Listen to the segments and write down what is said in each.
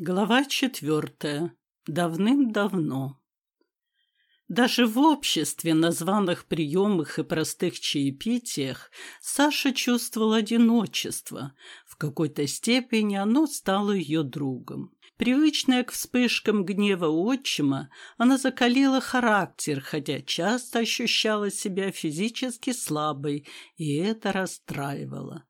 Глава четвертая. Давным-давно. Даже в обществе, на званых приемах и простых чаепитиях Саша чувствовал одиночество. В какой-то степени оно стало ее другом. Привычная к вспышкам гнева отчима, она закалила характер, хотя часто ощущала себя физически слабой, и это расстраивало.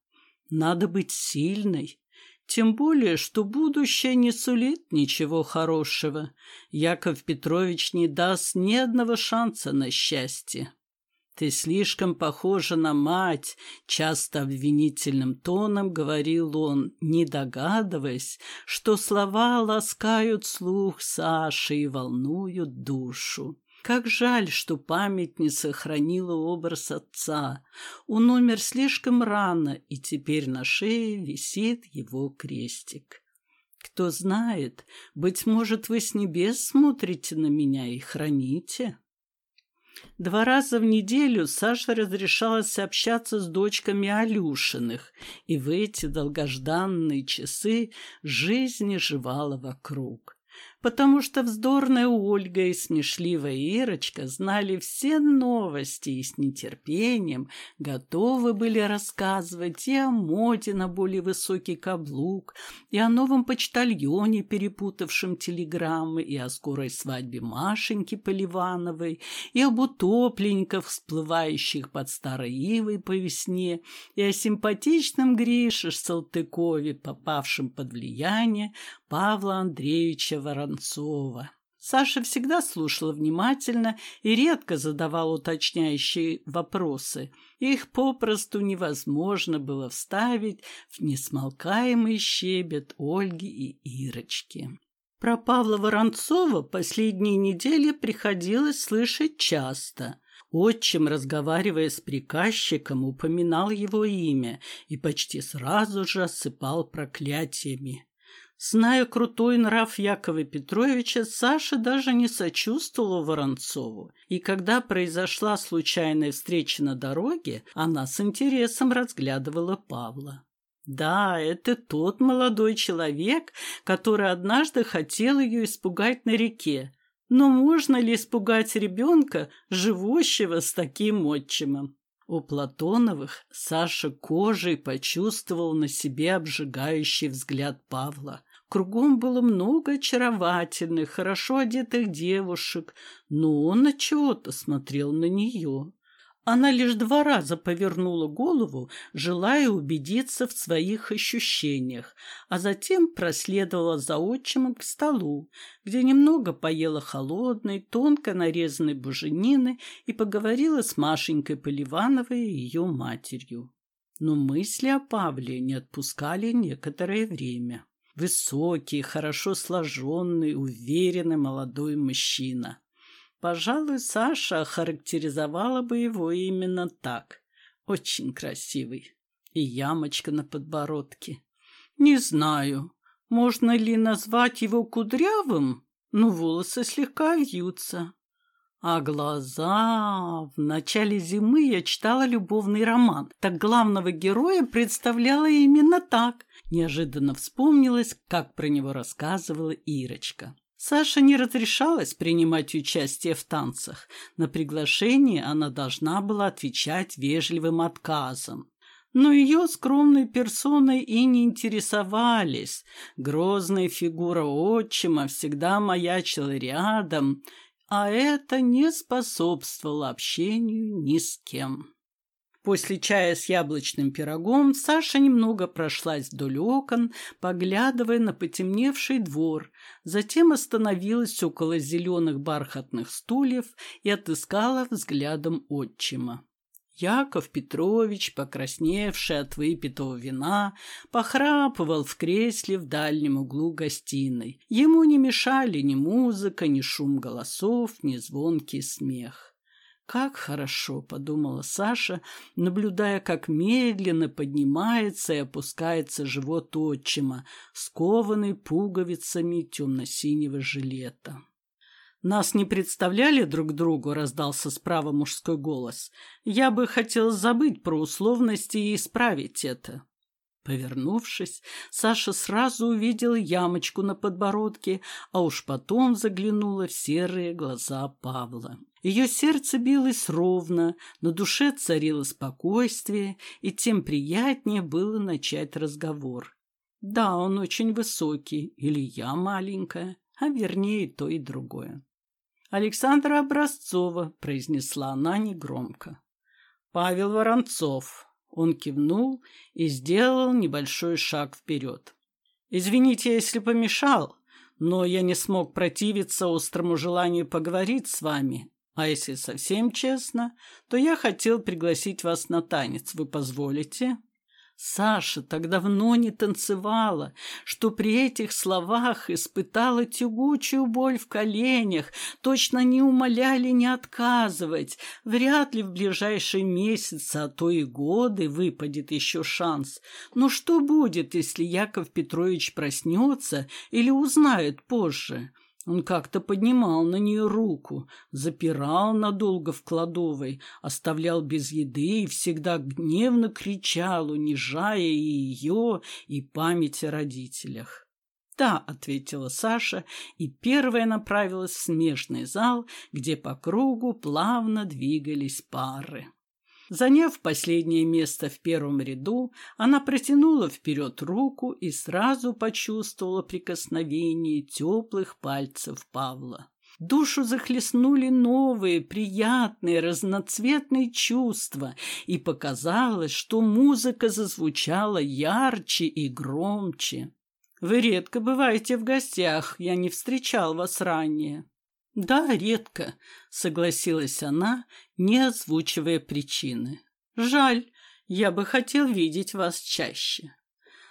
Надо быть сильной, тем более, что будущее не сулит ничего хорошего. Яков Петрович не даст ни одного шанса на счастье. «Ты слишком похожа на мать», — часто обвинительным тоном говорил он, не догадываясь, что слова ласкают слух Саши и волнуют душу. Как жаль, что память не сохранила образ отца. Он умер слишком рано, и теперь на шее висит его крестик. Кто знает, быть может, вы с небес смотрите на меня и храните. Два раза в неделю Саша разрешалась общаться с дочками Алюшиных, и в эти долгожданные часы жизнь жевала вокруг потому что вздорная Ольга и смешливая Ирочка знали все новости и с нетерпением готовы были рассказывать и о моде на более высокий каблук, и о новом почтальоне, перепутавшем телеграммы, и о скорой свадьбе Машеньки Поливановой, и об утопленниках, всплывающих под старой ивой по весне, и о симпатичном Грише Салтыкове, попавшем под влияние Павла Андреевича Воронцова. Саша всегда слушала внимательно и редко задавала уточняющие вопросы. Их попросту невозможно было вставить в несмолкаемый щебет Ольги и Ирочки. Про Павла Воронцова последние недели приходилось слышать часто. Отчим, разговаривая с приказчиком, упоминал его имя и почти сразу же осыпал проклятиями. Зная крутой нрав Якова Петровича, Саша даже не сочувствовала Воронцову, и когда произошла случайная встреча на дороге, она с интересом разглядывала Павла. Да, это тот молодой человек, который однажды хотел ее испугать на реке. Но можно ли испугать ребенка, живущего с таким отчимом? У Платоновых Саша кожей почувствовал на себе обжигающий взгляд Павла. Кругом было много очаровательных, хорошо одетых девушек, но он от чего-то смотрел на нее. Она лишь два раза повернула голову, желая убедиться в своих ощущениях, а затем проследовала за отчимом к столу, где немного поела холодной, тонко нарезанной буженины и поговорила с Машенькой Поливановой и ее матерью. Но мысли о Павле не отпускали некоторое время. Высокий, хорошо сложенный, уверенный молодой мужчина. Пожалуй, Саша охарактеризовала бы его именно так. Очень красивый. И ямочка на подбородке. Не знаю, можно ли назвать его кудрявым, но волосы слегка вьются. А глаза... В начале зимы я читала любовный роман. Так главного героя представляла именно так. Неожиданно вспомнилось, как про него рассказывала Ирочка. Саша не разрешалась принимать участие в танцах. На приглашение она должна была отвечать вежливым отказом. Но ее скромной персоной и не интересовались. Грозная фигура отчима всегда маячила рядом, а это не способствовало общению ни с кем. После чая с яблочным пирогом Саша немного прошлась вдоль окон, поглядывая на потемневший двор, затем остановилась около зеленых бархатных стульев и отыскала взглядом отчима. Яков Петрович, покрасневший от выпитого вина, похрапывал в кресле в дальнем углу гостиной. Ему не мешали ни музыка, ни шум голосов, ни звонкий смех. «Как хорошо!» — подумала Саша, наблюдая, как медленно поднимается и опускается живот отчима, скованный пуговицами темно-синего жилета. «Нас не представляли друг другу», — раздался справа мужской голос. «Я бы хотел забыть про условности и исправить это». Повернувшись, Саша сразу увидела ямочку на подбородке, а уж потом заглянула в серые глаза Павла. Ее сердце билось ровно, на душе царило спокойствие, и тем приятнее было начать разговор. Да, он очень высокий, или я маленькая, а вернее то и другое. «Александра Образцова», — произнесла она негромко. «Павел Воронцов», он кивнул и сделал небольшой шаг вперед. «Извините, если помешал, но я не смог противиться острому желанию поговорить с вами. А если совсем честно, то я хотел пригласить вас на танец. Вы позволите?» Саша так давно не танцевала, что при этих словах испытала тягучую боль в коленях, точно не умоляли не отказывать. Вряд ли в ближайшие месяцы, а то и годы выпадет еще шанс. Но что будет, если Яков Петрович проснется или узнает позже? Он как-то поднимал на нее руку, запирал надолго в кладовой, оставлял без еды и всегда гневно кричал, унижая и ее, и память о родителях. «Да», — ответила Саша, и первая направилась в смежный зал, где по кругу плавно двигались пары. Заняв последнее место в первом ряду, она протянула вперед руку и сразу почувствовала прикосновение теплых пальцев Павла. Душу захлестнули новые, приятные, разноцветные чувства, и показалось, что музыка зазвучала ярче и громче. «Вы редко бываете в гостях, я не встречал вас ранее». «Да, редко», — согласилась она, не озвучивая причины. «Жаль, я бы хотел видеть вас чаще».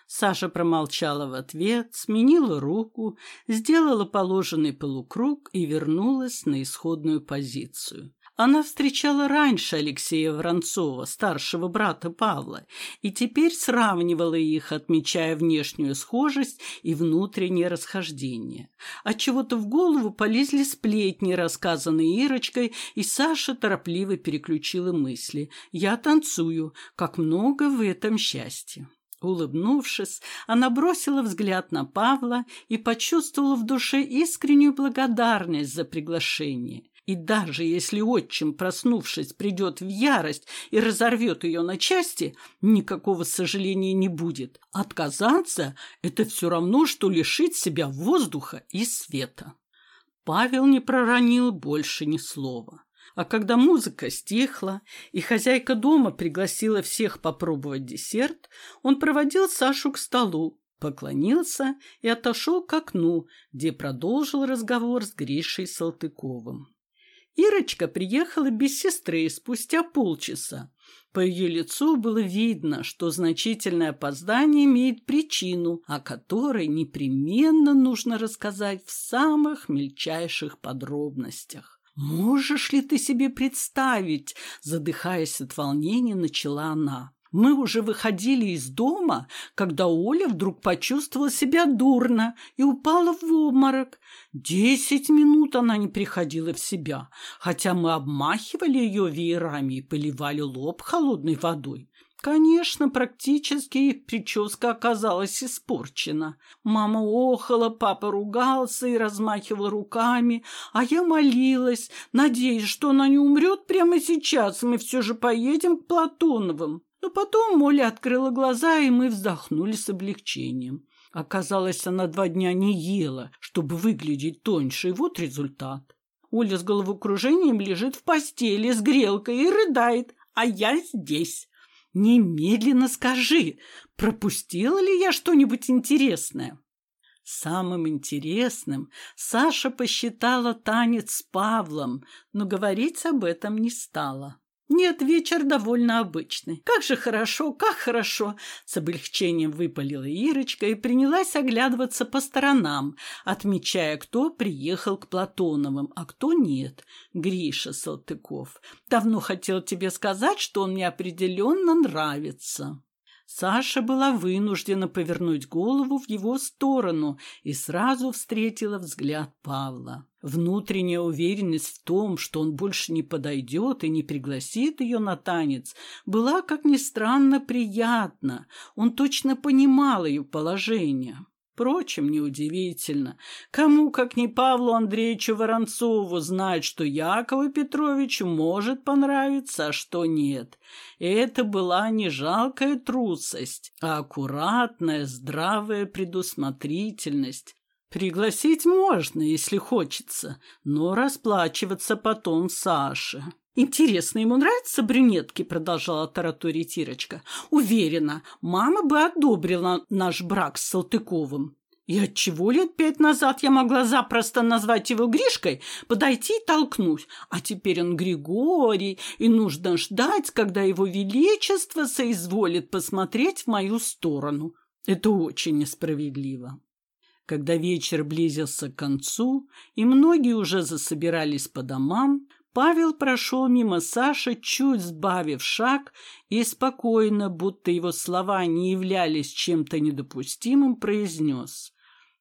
Саша промолчала в ответ, сменила руку, сделала положенный полукруг и вернулась на исходную позицию. Она встречала раньше Алексея Воронцова, старшего брата Павла, и теперь сравнивала их, отмечая внешнюю схожесть и внутреннее расхождение. Отчего-то в голову полезли сплетни, рассказанные Ирочкой, и Саша торопливо переключила мысли. «Я танцую. Как много в этом счастья!» Улыбнувшись, она бросила взгляд на Павла и почувствовала в душе искреннюю благодарность за приглашение. И даже если отчим, проснувшись, придет в ярость и разорвет ее на части, никакого сожаления не будет. Отказаться – это все равно, что лишить себя воздуха и света. Павел не проронил больше ни слова. А когда музыка стихла, и хозяйка дома пригласила всех попробовать десерт, он проводил Сашу к столу, поклонился и отошел к окну, где продолжил разговор с Гришей Салтыковым. Ирочка приехала без сестры спустя полчаса. По ее лицу было видно, что значительное опоздание имеет причину, о которой непременно нужно рассказать в самых мельчайших подробностях. «Можешь ли ты себе представить?» Задыхаясь от волнения, начала она. Мы уже выходили из дома, когда Оля вдруг почувствовала себя дурно и упала в обморок. Десять минут она не приходила в себя, хотя мы обмахивали ее веерами и поливали лоб холодной водой. Конечно, практически прическа оказалась испорчена. Мама охала, папа ругался и размахивал руками, а я молилась, надеясь, что она не умрет прямо сейчас, мы все же поедем к Платоновым. Но потом Оля открыла глаза, и мы вздохнули с облегчением. Оказалось, она два дня не ела, чтобы выглядеть тоньше, и вот результат. Оля с головокружением лежит в постели с грелкой и рыдает, а я здесь. Немедленно скажи, пропустила ли я что-нибудь интересное? Самым интересным Саша посчитала танец с Павлом, но говорить об этом не стала. Нет, вечер довольно обычный. Как же хорошо, как хорошо! С облегчением выпалила Ирочка и принялась оглядываться по сторонам, отмечая, кто приехал к Платоновым, а кто нет. Гриша Салтыков. Давно хотел тебе сказать, что он мне определенно нравится. Саша была вынуждена повернуть голову в его сторону и сразу встретила взгляд Павла. Внутренняя уверенность в том, что он больше не подойдет и не пригласит ее на танец, была, как ни странно, приятна. Он точно понимал ее положение. Впрочем, неудивительно. Кому, как не Павлу Андреевичу Воронцову, знать, что Якову Петровичу может понравиться, а что нет. И это была не жалкая трусость, а аккуратная, здравая предусмотрительность. Пригласить можно, если хочется, но расплачиваться потом Саше. «Интересно, ему нравятся брюнетки?» – продолжала таратурить Ирочка. «Уверена, мама бы одобрила наш брак с Салтыковым. И отчего лет пять назад я могла запросто назвать его Гришкой, подойти и толкнуть, а теперь он Григорий, и нужно ждать, когда его величество соизволит посмотреть в мою сторону. Это очень несправедливо». Когда вечер близился к концу, и многие уже засобирались по домам, Павел прошел мимо Саши, чуть сбавив шаг, и спокойно, будто его слова не являлись чем-то недопустимым, произнес.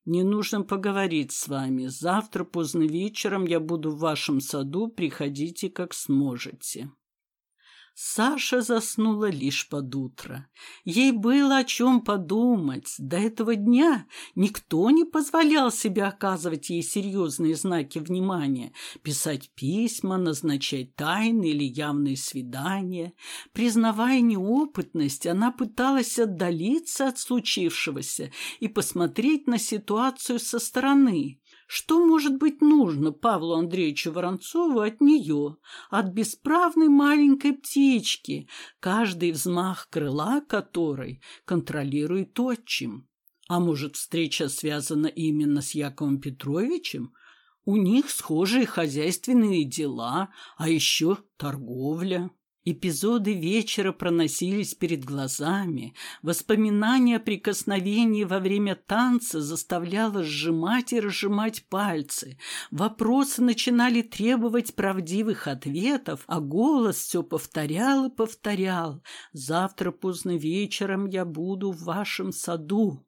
«Не нужно поговорить с вами. Завтра поздно вечером я буду в вашем саду. Приходите, как сможете». Саша заснула лишь под утро. Ей было о чем подумать. До этого дня никто не позволял себе оказывать ей серьезные знаки внимания, писать письма, назначать тайны или явные свидания. Признавая неопытность, она пыталась отдалиться от случившегося и посмотреть на ситуацию со стороны. Что может быть нужно Павлу Андреевичу Воронцову от нее, от бесправной маленькой птички, каждый взмах крыла которой контролирует отчим? А может, встреча связана именно с Яковом Петровичем? У них схожие хозяйственные дела, а еще торговля. Эпизоды вечера проносились перед глазами. Воспоминание о прикосновении во время танца заставляло сжимать и разжимать пальцы. Вопросы начинали требовать правдивых ответов, а голос все повторял и повторял. «Завтра поздно вечером я буду в вашем саду».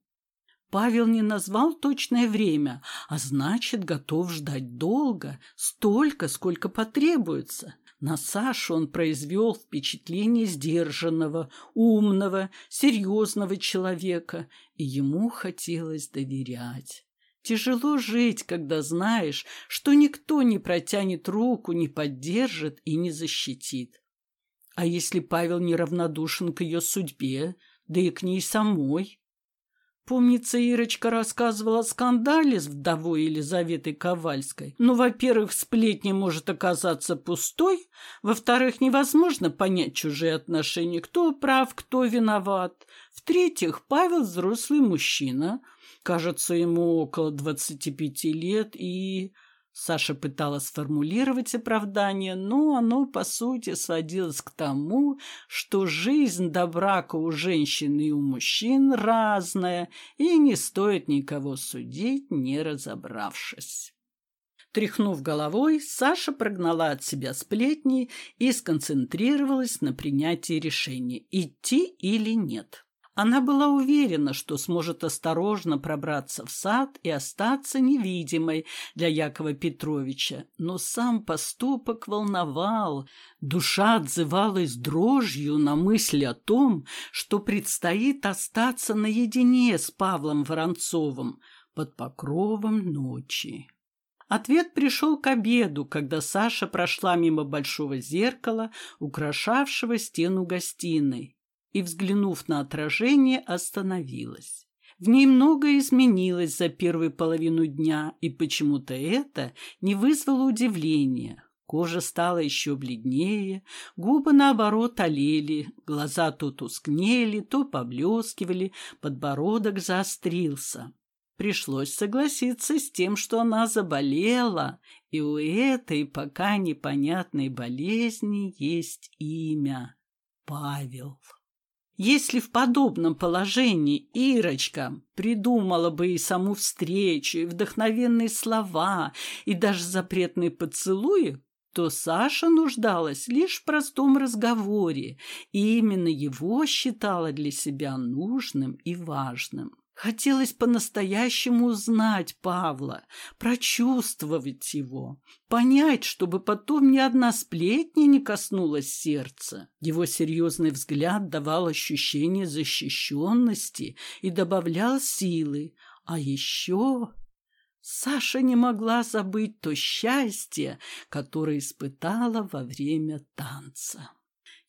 Павел не назвал точное время, а значит, готов ждать долго, столько, сколько потребуется. На Сашу он произвел впечатление сдержанного, умного, серьезного человека, и ему хотелось доверять. Тяжело жить, когда знаешь, что никто не протянет руку, не поддержит и не защитит. А если Павел неравнодушен к ее судьбе, да и к ней самой? Помнится, Ирочка рассказывала о скандале с вдовой Елизаветой Ковальской. Ну, во-первых, сплетня может оказаться пустой. Во-вторых, невозможно понять чужие отношения, кто прав, кто виноват. В-третьих, Павел взрослый мужчина. Кажется, ему около двадцати пяти лет и... Саша пыталась сформулировать оправдание, но оно, по сути, сводилось к тому, что жизнь до брака у женщин и у мужчин разная, и не стоит никого судить, не разобравшись. Тряхнув головой, Саша прогнала от себя сплетни и сконцентрировалась на принятии решения, идти или нет. Она была уверена, что сможет осторожно пробраться в сад и остаться невидимой для Якова Петровича, но сам поступок волновал. Душа отзывалась дрожью на мысль о том, что предстоит остаться наедине с Павлом Воронцовым под покровом ночи. Ответ пришел к обеду, когда Саша прошла мимо большого зеркала, украшавшего стену гостиной и, взглянув на отражение, остановилась. В ней многое изменилось за первую половину дня, и почему-то это не вызвало удивления. Кожа стала еще бледнее, губы, наоборот, олели, глаза то тускнели, то поблескивали, подбородок заострился. Пришлось согласиться с тем, что она заболела, и у этой пока непонятной болезни есть имя — Павел. Если в подобном положении Ирочка придумала бы и саму встречу, и вдохновенные слова, и даже запретные поцелуи, то Саша нуждалась лишь в простом разговоре, и именно его считала для себя нужным и важным. Хотелось по-настоящему узнать Павла, прочувствовать его, понять, чтобы потом ни одна сплетня не коснулась сердца. Его серьезный взгляд давал ощущение защищенности и добавлял силы. А еще Саша не могла забыть то счастье, которое испытала во время танца.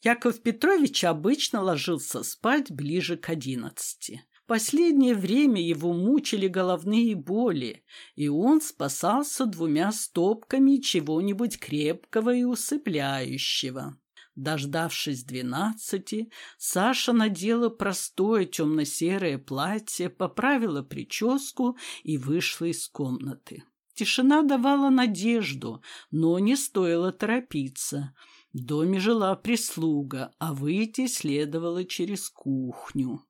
Яков Петрович обычно ложился спать ближе к одиннадцати. Последнее время его мучили головные боли, и он спасался двумя стопками чего-нибудь крепкого и усыпляющего. Дождавшись двенадцати, Саша надела простое темно-серое платье, поправила прическу и вышла из комнаты. Тишина давала надежду, но не стоило торопиться. В доме жила прислуга, а выйти следовало через кухню.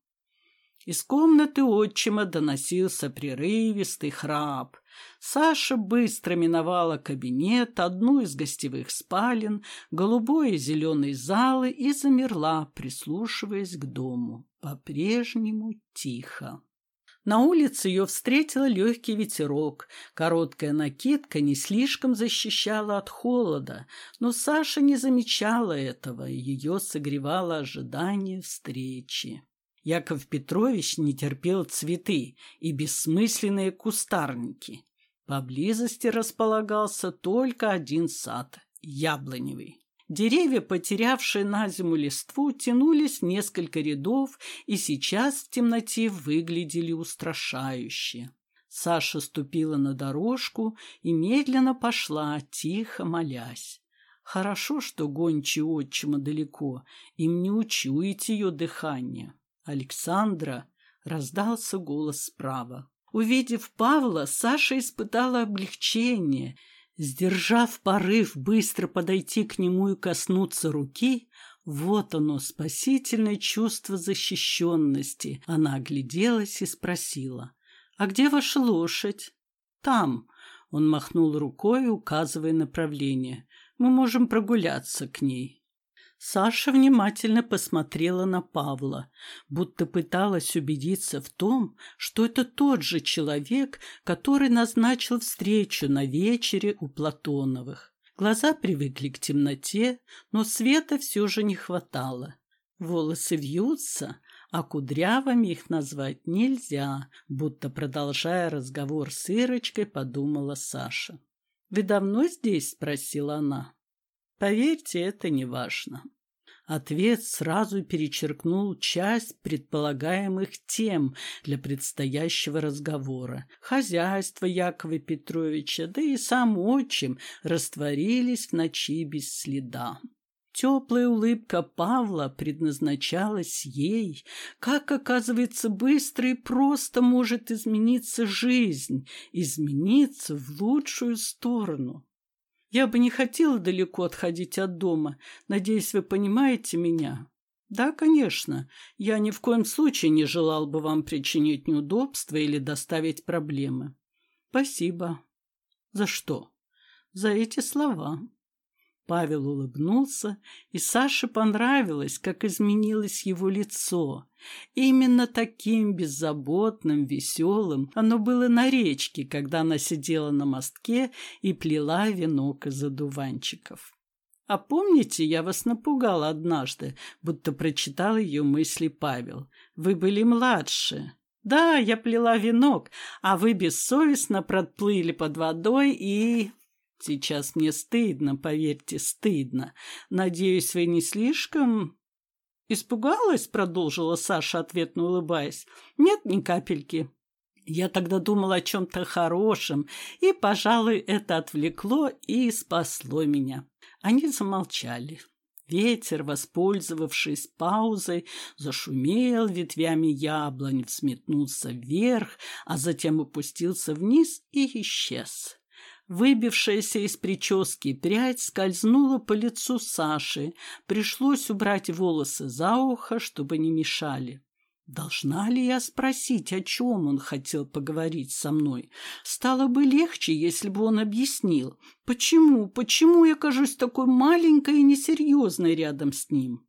Из комнаты отчима доносился прерывистый храп. Саша быстро миновала кабинет, одну из гостевых спален, голубой и зеленый залы и замерла, прислушиваясь к дому. По-прежнему тихо. На улице ее встретил легкий ветерок. Короткая накидка не слишком защищала от холода, но Саша не замечала этого, ее согревало ожидание встречи. Яков Петрович не терпел цветы и бессмысленные кустарники. Поблизости располагался только один сад – яблоневый. Деревья, потерявшие на зиму листву, тянулись несколько рядов и сейчас в темноте выглядели устрашающе. Саша ступила на дорожку и медленно пошла, тихо молясь. Хорошо, что гончие отчима далеко, им не учуять ее дыхание. Александра раздался голос справа. Увидев Павла, Саша испытала облегчение. Сдержав порыв быстро подойти к нему и коснуться руки, вот оно, спасительное чувство защищенности. Она огляделась и спросила, «А где ваша лошадь?» «Там», — он махнул рукой, указывая направление. «Мы можем прогуляться к ней». Саша внимательно посмотрела на Павла, будто пыталась убедиться в том, что это тот же человек, который назначил встречу на вечере у Платоновых. Глаза привыкли к темноте, но света все же не хватало. Волосы вьются, а кудрявыми их назвать нельзя, будто, продолжая разговор с Ирочкой, подумала Саша. «Вы давно здесь?» – спросила она. Поверьте, это не важно. Ответ сразу перечеркнул часть предполагаемых тем для предстоящего разговора. Хозяйство Якова Петровича, да и сам отчим растворились в ночи без следа. Теплая улыбка Павла предназначалась ей. Как, оказывается, быстро и просто может измениться жизнь, измениться в лучшую сторону. Я бы не хотела далеко отходить от дома. Надеюсь, вы понимаете меня. Да, конечно. Я ни в коем случае не желал бы вам причинить неудобства или доставить проблемы. Спасибо. За что? За эти слова. Павел улыбнулся, и Саше понравилось, как изменилось его лицо. Именно таким беззаботным, веселым оно было на речке, когда она сидела на мостке и плела венок из одуванчиков. «А помните, я вас напугал однажды, будто прочитал ее мысли Павел. Вы были младше». «Да, я плела венок, а вы бессовестно проплыли под водой и...» Сейчас мне стыдно, поверьте, стыдно. Надеюсь, вы не слишком... Испугалась, продолжила Саша, ответно улыбаясь. Нет ни капельки. Я тогда думала о чем-то хорошем, и, пожалуй, это отвлекло и спасло меня. Они замолчали. Ветер, воспользовавшись паузой, зашумел ветвями яблонь, взметнулся вверх, а затем опустился вниз и исчез. Выбившаяся из прически прядь скользнула по лицу Саши. Пришлось убрать волосы за ухо, чтобы не мешали. Должна ли я спросить, о чем он хотел поговорить со мной? Стало бы легче, если бы он объяснил, почему, почему я кажусь такой маленькой и несерьезной рядом с ним.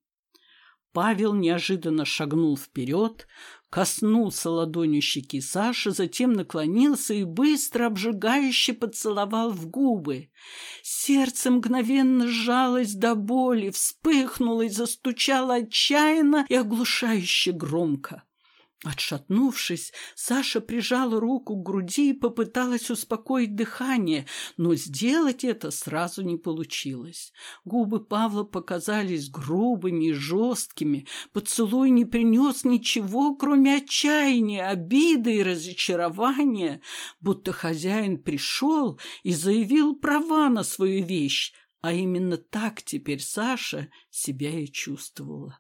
Павел неожиданно шагнул вперед, коснулся ладонью щеки Саши, затем наклонился и быстро обжигающе поцеловал в губы. Сердце мгновенно сжалось до боли, вспыхнуло и застучало отчаянно и оглушающе громко. Отшатнувшись, Саша прижала руку к груди и попыталась успокоить дыхание, но сделать это сразу не получилось. Губы Павла показались грубыми и жесткими. Поцелуй не принес ничего, кроме отчаяния, обиды и разочарования, будто хозяин пришел и заявил права на свою вещь, а именно так теперь Саша себя и чувствовала.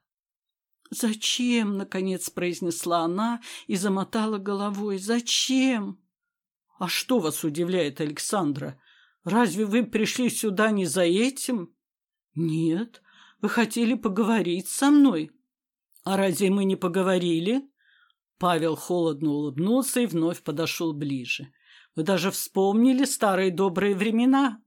«Зачем?» — наконец произнесла она и замотала головой. «Зачем?» «А что вас удивляет, Александра? Разве вы пришли сюда не за этим?» «Нет, вы хотели поговорить со мной». «А разве мы не поговорили?» Павел холодно улыбнулся и вновь подошел ближе. «Вы даже вспомнили старые добрые времена?»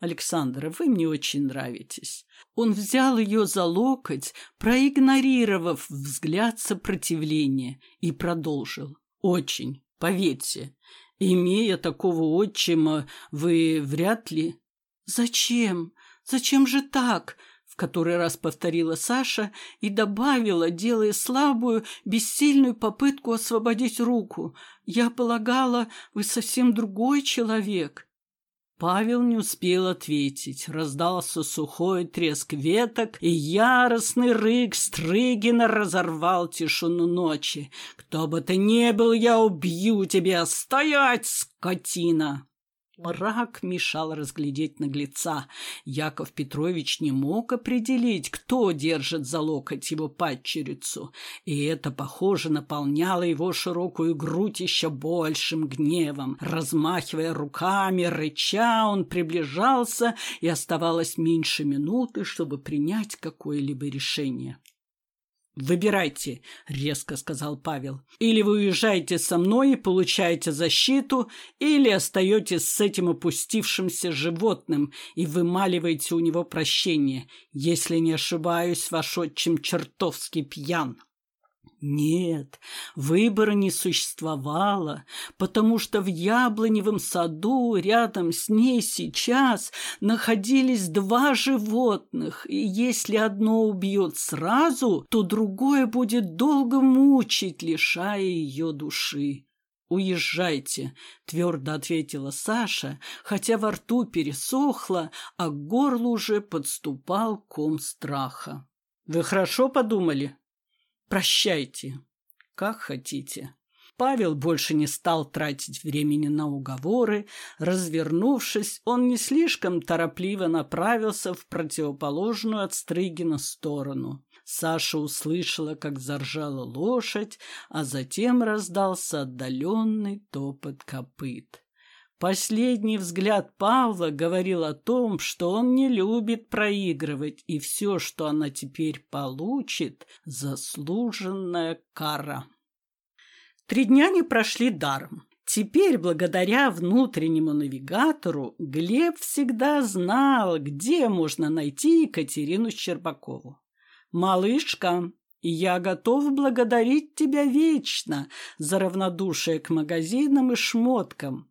«Александра, вы мне очень нравитесь». Он взял ее за локоть, проигнорировав взгляд сопротивления, и продолжил. «Очень, поверьте, имея такого отчима, вы вряд ли...» «Зачем? Зачем же так?» в который раз повторила Саша и добавила, делая слабую, бессильную попытку освободить руку. «Я полагала, вы совсем другой человек». Павел не успел ответить. Раздался сухой треск веток, и яростный рык Стрыгина разорвал тишину ночи. «Кто бы ты ни был, я убью тебя! Стоять, скотина!» Мрак мешал разглядеть наглеца. Яков Петрович не мог определить, кто держит за локоть его падчерицу, и это, похоже, наполняло его широкую грудь еще большим гневом. Размахивая руками, рыча, он приближался, и оставалось меньше минуты, чтобы принять какое-либо решение. «Выбирайте», — резко сказал Павел. «Или вы уезжаете со мной и получаете защиту, или остаетесь с этим опустившимся животным и вымаливаете у него прощение. Если не ошибаюсь, ваш отчим чертовски пьян». Нет, выбора не существовало, потому что в яблоневом саду рядом с ней сейчас находились два животных, и если одно убьет сразу, то другое будет долго мучить, лишая ее души. «Уезжайте», — твердо ответила Саша, хотя во рту пересохло, а к горлу уже подступал ком страха. «Вы хорошо подумали?» Прощайте, как хотите. Павел больше не стал тратить времени на уговоры. Развернувшись, он не слишком торопливо направился в противоположную от Стрыгина сторону. Саша услышала, как заржала лошадь, а затем раздался отдаленный топот копыт. Последний взгляд Павла говорил о том, что он не любит проигрывать, и все, что она теперь получит, заслуженная кара. Три дня не прошли даром. Теперь, благодаря внутреннему навигатору, Глеб всегда знал, где можно найти Екатерину Щербакову. «Малышка, я готов благодарить тебя вечно за равнодушие к магазинам и шмоткам.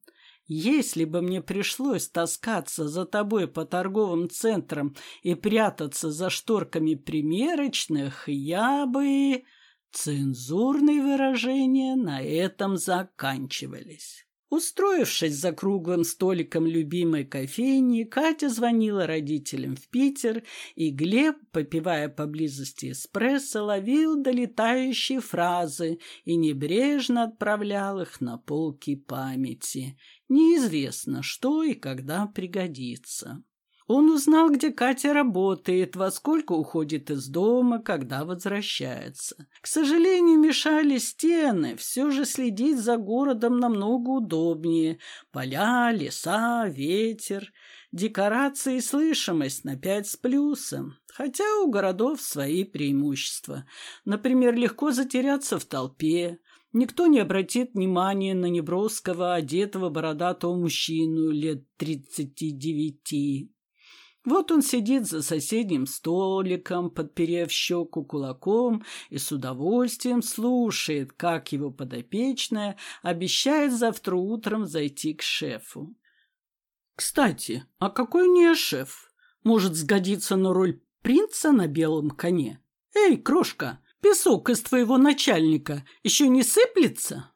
Если бы мне пришлось таскаться за тобой по торговым центрам и прятаться за шторками примерочных, я бы... Цензурные выражения на этом заканчивались. Устроившись за круглым столиком любимой кофейни, Катя звонила родителям в Питер, и Глеб, попивая поблизости эспрессо, ловил долетающие фразы и небрежно отправлял их на полки памяти. Неизвестно, что и когда пригодится. Он узнал, где Катя работает, во сколько уходит из дома, когда возвращается. К сожалению, мешали стены. Все же следить за городом намного удобнее. Поля, леса, ветер. Декорации и слышимость на пять с плюсом. Хотя у городов свои преимущества. Например, легко затеряться в толпе. Никто не обратит внимания на неброского, одетого бородатого мужчину лет тридцати девяти. Вот он сидит за соседним столиком, подперев щеку кулаком и с удовольствием слушает, как его подопечная обещает завтра утром зайти к шефу. Кстати, а какой не шеф? Может сгодиться на роль принца на белом коне? Эй, крошка, песок из твоего начальника еще не сыплется?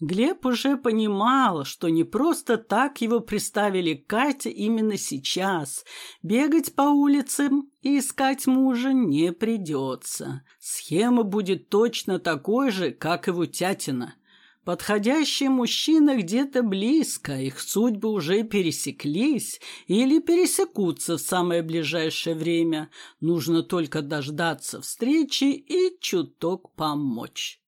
Глеб уже понимал, что не просто так его приставили Кате именно сейчас. Бегать по улицам и искать мужа не придется. Схема будет точно такой же, как и у Тятина. Подходящий мужчина где-то близко, их судьбы уже пересеклись или пересекутся в самое ближайшее время. Нужно только дождаться встречи и чуток помочь.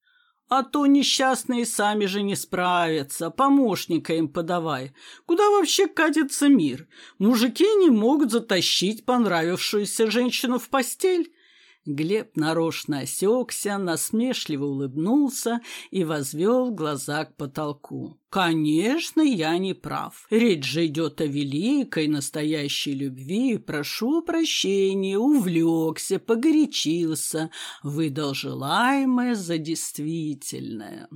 А то несчастные сами же не справятся, помощника им подавай. Куда вообще катится мир? Мужики не могут затащить понравившуюся женщину в постель. Глеб нарочно осекся, насмешливо улыбнулся и возвел глаза к потолку. «Конечно, я не прав. Речь же идет о великой настоящей любви. Прошу прощения, увлекся, погорячился, выдал желаемое за действительное».